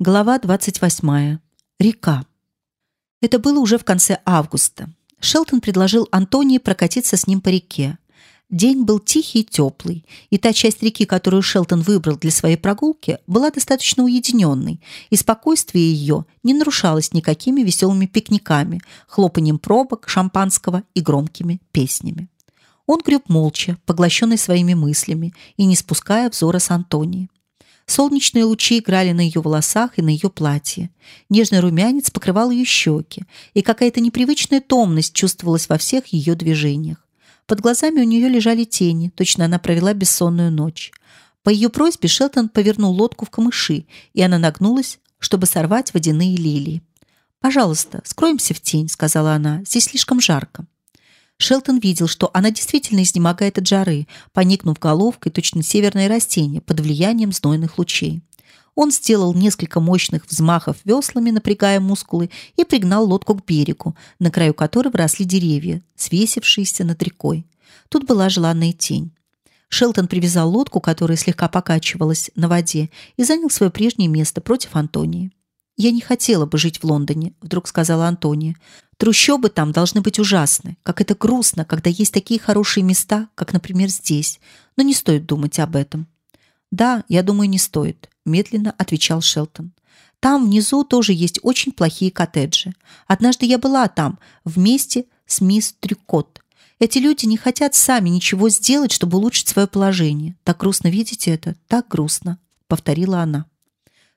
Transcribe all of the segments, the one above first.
Глава 28. Река. Это было уже в конце августа. Шелтон предложил Антонии прокатиться с ним по реке. День был тихий и теплый, и та часть реки, которую Шелтон выбрал для своей прогулки, была достаточно уединенной, и спокойствие ее не нарушалось никакими веселыми пикниками, хлопанием пробок, шампанского и громкими песнями. Он греб молча, поглощенный своими мыслями и не спуская взора с Антонии. Солнечные лучи играли на ее волосах и на ее платье. Нежный румянец покрывал ее щеки, и какая-то непривычная томность чувствовалась во всех ее движениях. Под глазами у нее лежали тени, точно она провела бессонную ночь. По ее просьбе Шелтон повернул лодку в камыши, и она нагнулась, чтобы сорвать водяные лилии. «Пожалуйста, скроемся в тень», — сказала она, — «здесь слишком жарко». Шелтон видел, что она действительно изнемогает от жары, поникнув головкой точно северное растение под влиянием знойных лучей. Он сделал несколько мощных взмахов веслами, напрягая мускулы, и пригнал лодку к берегу, на краю которого росли деревья, свесившиеся над рекой. Тут была желанная тень. Шелтон привязал лодку, которая слегка покачивалась на воде, и занял свое прежнее место против Антонии. «Я не хотела бы жить в Лондоне», — вдруг сказала Антония. «Трущобы там должны быть ужасны. Как это грустно, когда есть такие хорошие места, как, например, здесь. Но не стоит думать об этом». «Да, я думаю, не стоит», — медленно отвечал Шелтон. «Там внизу тоже есть очень плохие коттеджи. Однажды я была там, вместе с мисс Трюкот. Эти люди не хотят сами ничего сделать, чтобы улучшить свое положение. Так грустно видеть это, так грустно», — повторила она.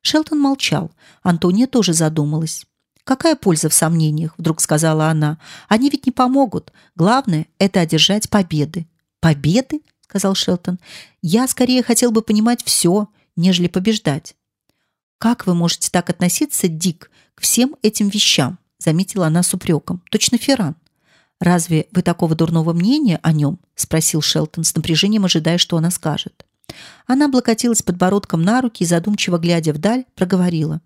Шелтон молчал. Антония тоже задумалась. Какая польза в сомнениях, вдруг сказала она. Они ведь не помогут. Главное это одержать победы. Победы? сказал Шелтон. Я скорее хотел бы понимать все, нежели побеждать. Как вы можете так относиться, Дик, к всем этим вещам? заметила она с упреком. Точно Ферран. Разве вы такого дурного мнения о нем? спросил Шелтон с напряжением, ожидая, что она скажет. Она облокотилась подбородком на руки и, задумчиво глядя вдаль, проговорила.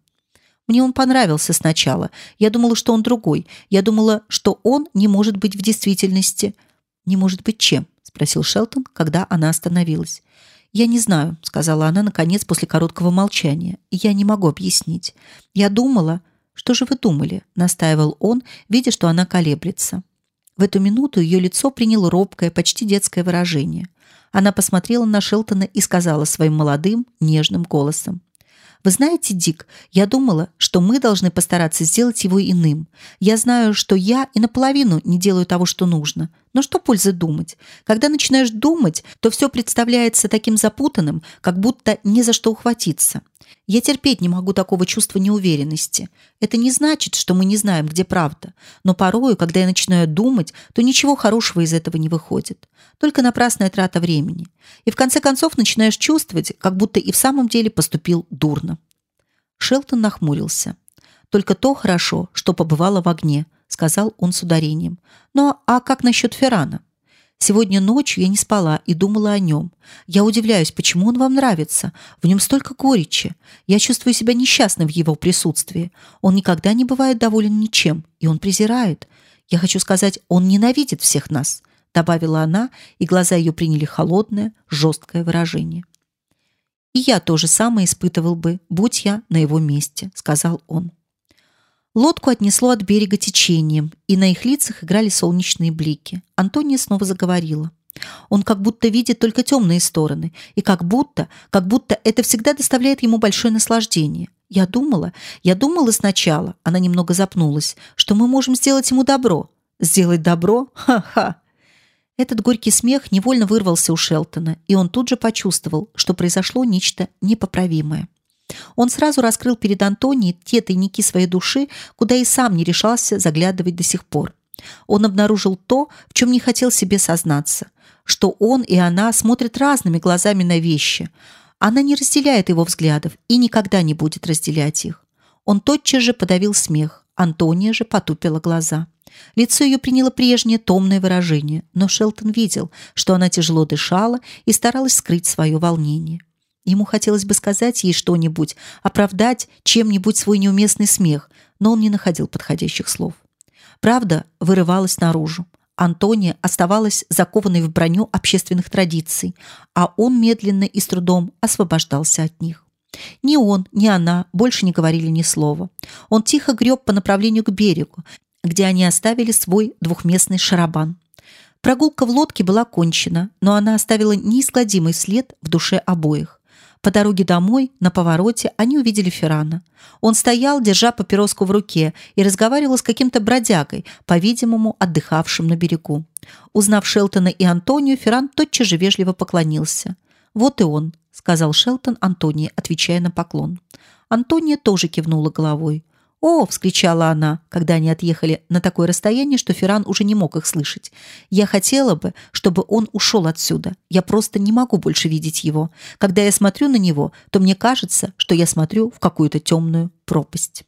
«Мне он понравился сначала. Я думала, что он другой. Я думала, что он не может быть в действительности». «Не может быть чем?» – спросил Шелтон, когда она остановилась. «Я не знаю», – сказала она, наконец, после короткого молчания. «Я не могу объяснить. Я думала...» «Что же вы думали?» – настаивал он, видя, что она колеблется. В эту минуту ее лицо приняло робкое, почти детское выражение. Она посмотрела на Шелтона и сказала своим молодым, нежным голосом: вы знаете, Дик, я думала, что мы должны постараться сделать его иным. Я знаю, что я и наполовину не делаю того, что нужно. Но что пользы думать? Когда начинаешь думать, то все представляется таким запутанным, как будто не за что ухватиться. Я терпеть не могу такого чувства неуверенности. Это не значит, что мы не знаем, где правда. Но порою, когда я начинаю думать, то ничего хорошего из этого не выходит. Только напрасная трата времени. И в конце концов начинаешь чувствовать, как будто и в самом деле поступил дурно. Шелтон нахмурился. Только то хорошо, что побывало в огне, сказал он с ударением. Но а как насчет Феррана? Сегодня ночью я не спала и думала о нем. Я удивляюсь, почему он вам нравится. В нем столько горечи. Я чувствую себя несчастной в его присутствии. Он никогда не бывает доволен ничем, и он презирает. Я хочу сказать, он ненавидит всех нас, добавила она, и глаза ее приняли холодное, жесткое выражение. И я то же самое испытывал бы, будь я на его месте, сказал он. Лодку отнесло от берега течением, и на их лицах играли солнечные блики. Антония снова заговорила. Он как будто видит только темные стороны, и как будто, как будто это всегда доставляет ему большое наслаждение. Я думала, я думала сначала, она немного запнулась, что мы можем сделать ему добро. Сделать добро? Ха-ха. Этот горький смех невольно вырвался у Шелтона, и он тут же почувствовал, что произошло нечто непоправимое. Он сразу раскрыл перед Антонией те тайники своей души, куда и сам не решался заглядывать до сих пор. Он обнаружил то, в чем не хотел себе сознаться, что он и она смотрят разными глазами на вещи. Она не разделяет его взглядов и никогда не будет разделять их. Он тотчас же подавил смех. Антония же потупила глаза. Лицо ее приняло прежнее томное выражение, но Шелтон видел, что она тяжело дышала и старалась скрыть свое волнение. Ему хотелось бы сказать ей что-нибудь, оправдать чем-нибудь свой неуместный смех, но он не находил подходящих слов. Правда вырывалась наружу. Антония оставалась закованной в броню общественных традиций, а он медленно и с трудом освобождался от них. Ни он, ни она больше не говорили ни слова. Он тихо греб по направлению к берегу, где они оставили свой двухместный шарабан. Прогулка в лодке была кончена, но она оставила неизгладимый след в душе обоих. По дороге домой, на повороте, они увидели Феррана. Он стоял, держа папироску в руке, и разговаривал с каким-то бродягой, по-видимому, отдыхавшим на берегу. Узнав Шелтона и Антонию, Ферран тотчас же вежливо поклонился. «Вот и он», — сказал Шелтон Антонии, отвечая на поклон. Антония тоже кивнула головой. «О!» – вскричала она, когда они отъехали на такое расстояние, что Ферран уже не мог их слышать. «Я хотела бы, чтобы он ушел отсюда. Я просто не могу больше видеть его. Когда я смотрю на него, то мне кажется, что я смотрю в какую-то темную пропасть».